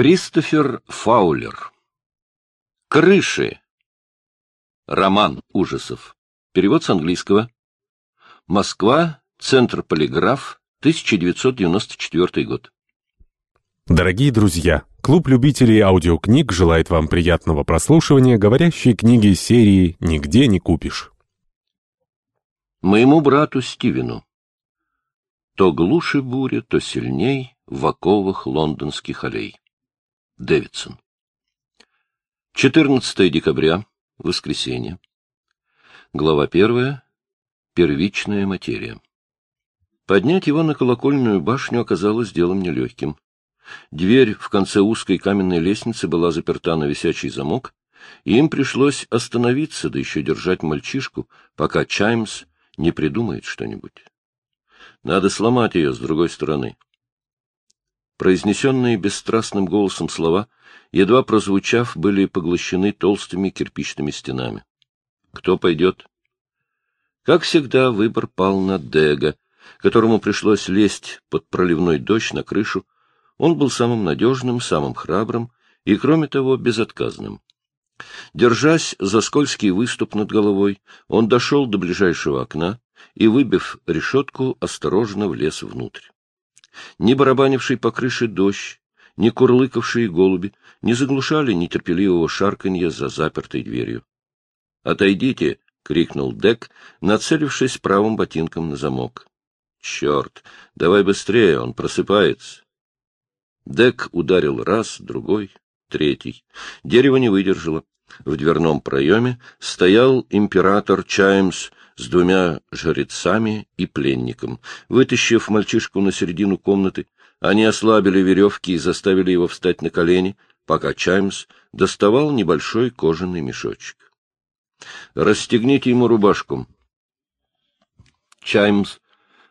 Кристофер Фаулер. Крыши. Роман ужасов. Перевод с английского. Москва. Центр Полиграф. 1994 год. Дорогие друзья, клуб любителей аудиокниг желает вам приятного прослушивания говорящей книги серии «Нигде не купишь». Моему брату Стивену. То глуше буря, то сильней в оковах лондонских аллей. Дэвидсон. 14 декабря, воскресенье. Глава первая. Первичная материя. Поднять его на колокольную башню оказалось делом нелегким. Дверь в конце узкой каменной лестницы была заперта на висячий замок, и им пришлось остановиться, да еще держать мальчишку, пока Чаймс не придумает что-нибудь. Надо сломать ее с другой стороны. Произнесенные бесстрастным голосом слова, едва прозвучав, были поглощены толстыми кирпичными стенами. Кто пойдет? Как всегда, выбор пал на Дега, которому пришлось лезть под проливной дождь на крышу. Он был самым надежным, самым храбрым и, кроме того, безотказным. Держась за скользкий выступ над головой, он дошел до ближайшего окна и, выбив решетку, осторожно влез внутрь. Ни барабанивший по крыше дождь, ни курлыкавшие голуби не заглушали нетерпеливого шарканья за запертой дверью. «Отойдите!» — крикнул Дек, нацелившись правым ботинком на замок. «Черт! Давай быстрее, он просыпается!» Дек ударил раз, другой, третий. Дерево не выдержало. В дверном проеме стоял император Чаймс с двумя жрецами и пленником. Вытащив мальчишку на середину комнаты, они ослабили веревки и заставили его встать на колени, пока Чаймс доставал небольшой кожаный мешочек. — Расстегните ему рубашку. Чаймс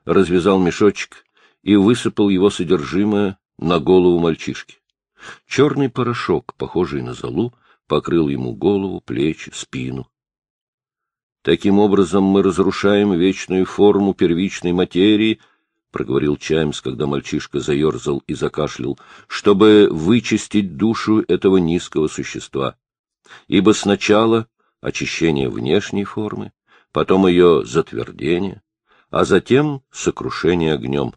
развязал мешочек и высыпал его содержимое на голову мальчишки. Черный порошок, похожий на золу, покрыл ему голову, плечи, спину. Таким образом мы разрушаем вечную форму первичной материи, — проговорил Чаймс, когда мальчишка заерзал и закашлял, — чтобы вычистить душу этого низкого существа. Ибо сначала очищение внешней формы, потом ее затвердение, а затем сокрушение огнем.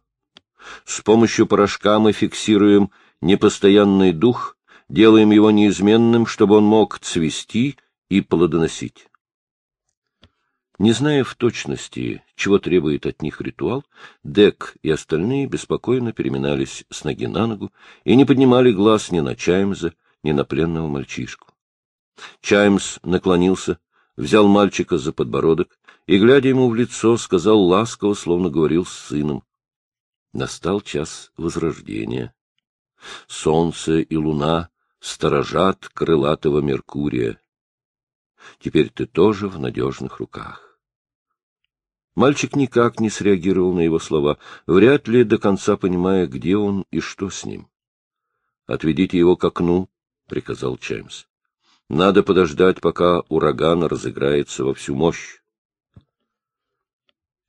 С помощью порошка мы фиксируем непостоянный дух, делаем его неизменным, чтобы он мог цвести и плодоносить. Не зная в точности, чего требует от них ритуал, Дек и остальные беспокойно переминались с ноги на ногу и не поднимали глаз ни на Чаймза, ни на пленного мальчишку. Чаймс наклонился, взял мальчика за подбородок и, глядя ему в лицо, сказал ласково, словно говорил с сыном. Настал час возрождения. Солнце и луна сторожат крылатого Меркурия. Теперь ты тоже в надежных руках. Мальчик никак не среагировал на его слова, вряд ли до конца понимая, где он и что с ним. — Отведите его к окну, — приказал Чаймс. — Надо подождать, пока ураган разыграется во всю мощь.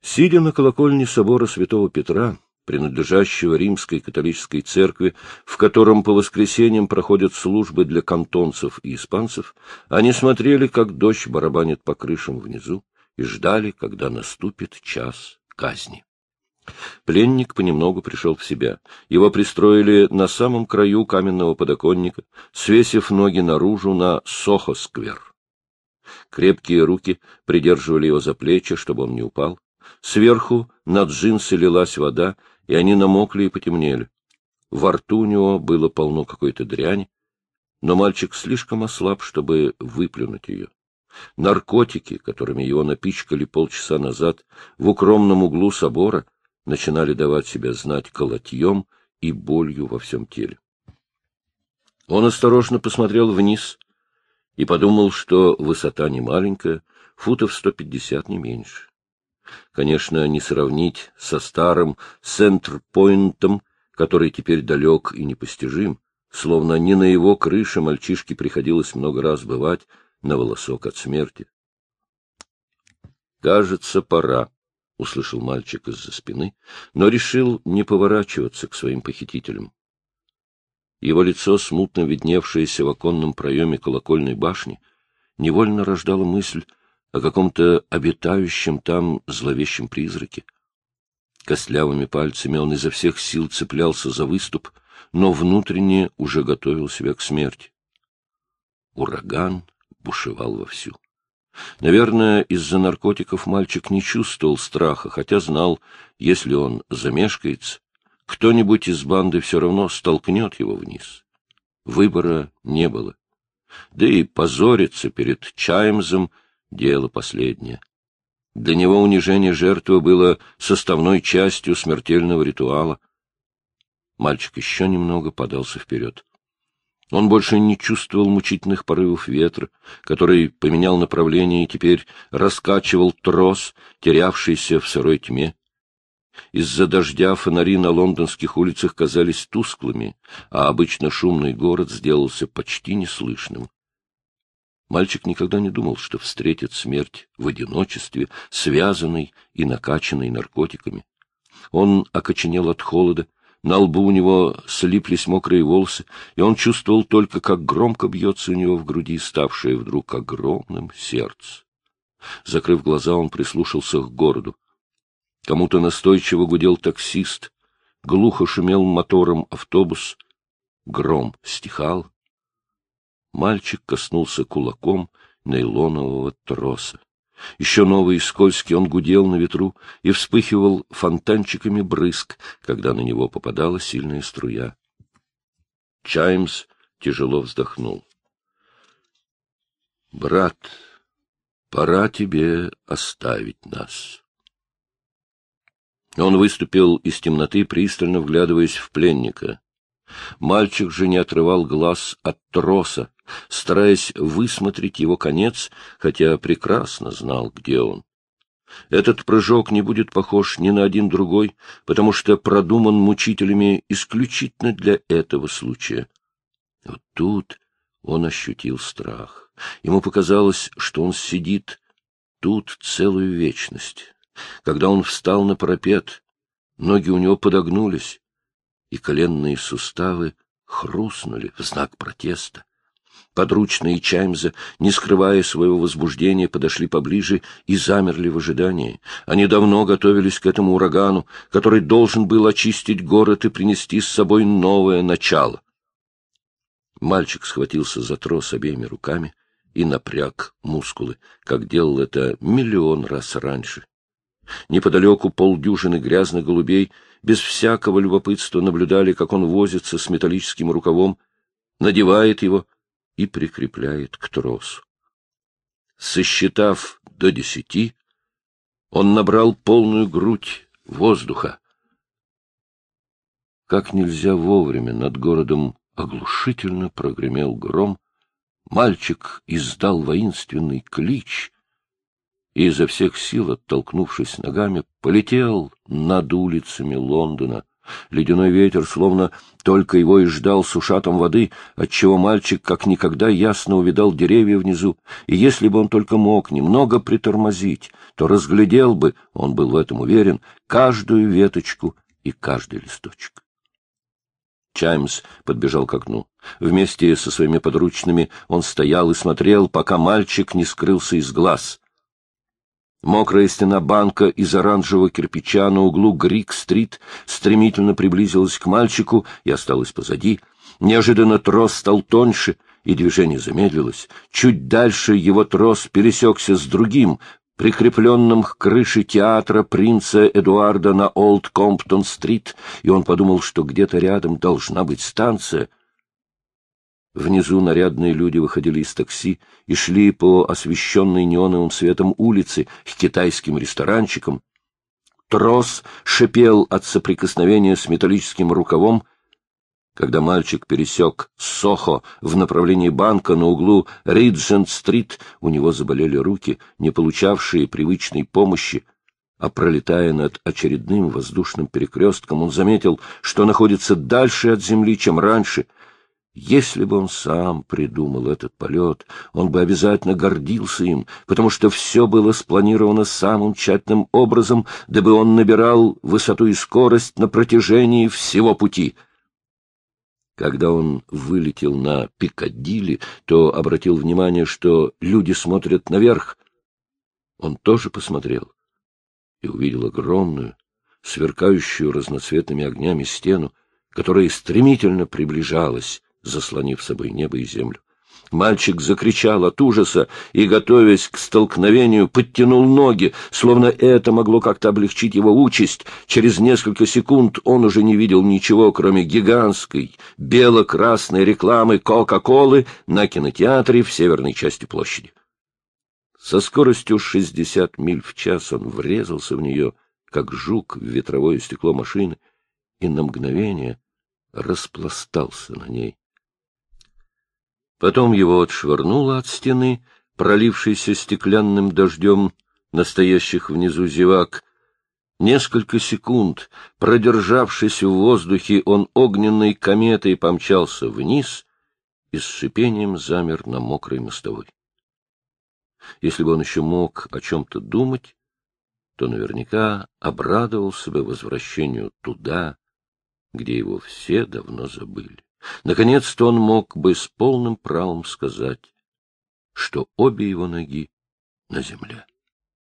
Сидя на колокольне собора святого Петра, принадлежащего римской католической церкви, в котором по воскресеньям проходят службы для кантонцев и испанцев, они смотрели, как дождь барабанит по крышам внизу и ждали, когда наступит час казни. Пленник понемногу пришел в себя. Его пристроили на самом краю каменного подоконника, свесив ноги наружу на Сохосквер. Крепкие руки придерживали его за плечи, чтобы он не упал. Сверху на джинсы лилась вода, и они намокли и потемнели. Во рту у него было полно какой-то дряни, но мальчик слишком ослаб, чтобы выплюнуть ее. Наркотики, которыми его напичкали полчаса назад в укромном углу собора, начинали давать себя знать колотьем и болью во всем теле. Он осторожно посмотрел вниз и подумал, что высота не маленькая, футов сто пятьдесят не меньше. Конечно, не сравнить со старым Сентр-Пойнтом, который теперь далек и непостижим, словно не на его крыше мальчишке приходилось много раз бывать, на волосок от смерти. «Кажется, пора», — услышал мальчик из-за спины, но решил не поворачиваться к своим похитителям. Его лицо, смутно видневшееся в оконном проеме колокольной башни, невольно рождало мысль о каком-то обитающем там зловещем призраке. Костлявыми пальцами он изо всех сил цеплялся за выступ, но внутренне уже готовил себя к смерти. Ураган бушевал вовсю. Наверное, из-за наркотиков мальчик не чувствовал страха, хотя знал, если он замешкается, кто-нибудь из банды все равно столкнет его вниз. Выбора не было. Да и позориться перед Чаймзом — дело последнее. Для него унижение жертвы было составной частью смертельного ритуала. Мальчик еще немного подался вперед. Он больше не чувствовал мучительных порывов ветра, который поменял направление и теперь раскачивал трос, терявшийся в сырой тьме. Из-за дождя фонари на лондонских улицах казались тусклыми, а обычно шумный город сделался почти неслышным. Мальчик никогда не думал, что встретит смерть в одиночестве, связанной и накачанной наркотиками. Он окоченел от холода, на лбу у него слиплись мокрые волосы, и он чувствовал только, как громко бьется у него в груди ставшее вдруг огромным сердце. Закрыв глаза, он прислушался к городу. Кому-то настойчиво гудел таксист, глухо шумел мотором автобус, гром стихал. Мальчик коснулся кулаком нейлонового троса. Еще новый и скользкий он гудел на ветру и вспыхивал фонтанчиками брызг, когда на него попадала сильная струя. Чаймс тяжело вздохнул. — Брат, пора тебе оставить нас. Он выступил из темноты, пристально вглядываясь в пленника. Мальчик же не отрывал глаз от троса, стараясь высмотреть его конец, хотя прекрасно знал, где он. Этот прыжок не будет похож ни на один другой, потому что продуман мучителями исключительно для этого случая. Вот тут он ощутил страх. Ему показалось, что он сидит тут целую вечность. Когда он встал на парапет, ноги у него подогнулись, и коленные суставы хрустнули в знак протеста. Подручные Чаймза, не скрывая своего возбуждения, подошли поближе и замерли в ожидании. Они давно готовились к этому урагану, который должен был очистить город и принести с собой новое начало. Мальчик схватился за трос обеими руками и напряг мускулы, как делал это миллион раз раньше. Неподалеку полдюжины грязных голубей без всякого любопытства наблюдали, как он возится с металлическим рукавом, надевает его и прикрепляет к тросу. Сосчитав до десяти, он набрал полную грудь воздуха. Как нельзя вовремя над городом оглушительно прогремел гром, мальчик издал воинственный клич и изо всех сил, оттолкнувшись ногами, полетел над улицами Лондона. Ледяной ветер, словно только его и ждал с ушатом воды, отчего мальчик как никогда ясно увидал деревья внизу, и если бы он только мог немного притормозить, то разглядел бы, он был в этом уверен, каждую веточку и каждый листочек. Чаймс подбежал к окну. Вместе со своими подручными он стоял и смотрел, пока мальчик не скрылся из глаз. Мокрая стена банка из оранжевого кирпича на углу Грик-стрит стремительно приблизилась к мальчику и осталась позади. Неожиданно трос стал тоньше, и движение замедлилось. Чуть дальше его трос пересекся с другим, прикрепленным к крыше театра принца Эдуарда на Олд Комптон-стрит, и он подумал, что где-то рядом должна быть станция — Внизу нарядные люди выходили из такси и шли по освещенной неоновым светом улице к китайским ресторанчикам. Трос шипел от соприкосновения с металлическим рукавом. Когда мальчик пересек Сохо в направлении банка на углу Риджент-стрит, у него заболели руки, не получавшие привычной помощи, а пролетая над очередным воздушным перекрестком, он заметил, что находится дальше от земли, чем раньше — если бы он сам придумал этот полет, он бы обязательно гордился им, потому что все было спланировано самым тщательным образом, дабы он набирал высоту и скорость на протяжении всего пути. Когда он вылетел на Пикадилли, то обратил внимание, что люди смотрят наверх. Он тоже посмотрел и увидел огромную, сверкающую разноцветными огнями стену, которая стремительно приближалась, заслонив собой небо и землю. Мальчик закричал от ужаса и, готовясь к столкновению, подтянул ноги, словно это могло как-то облегчить его участь. Через несколько секунд он уже не видел ничего, кроме гигантской бело-красной рекламы Кока-Колы на кинотеатре в северной части площади. Со скоростью 60 миль в час он врезался в нее, как жук в ветровое стекло машины, и на мгновение распластался на ней. Потом его отшвырнуло от стены, пролившейся стеклянным дождем настоящих внизу зевак. Несколько секунд, продержавшись в воздухе, он огненной кометой помчался вниз и с шипением замер на мокрой мостовой. Если бы он еще мог о чем-то думать, то наверняка обрадовался бы возвращению туда, где его все давно забыли. Наконец-то он мог бы с полным правом сказать, что обе его ноги на земле.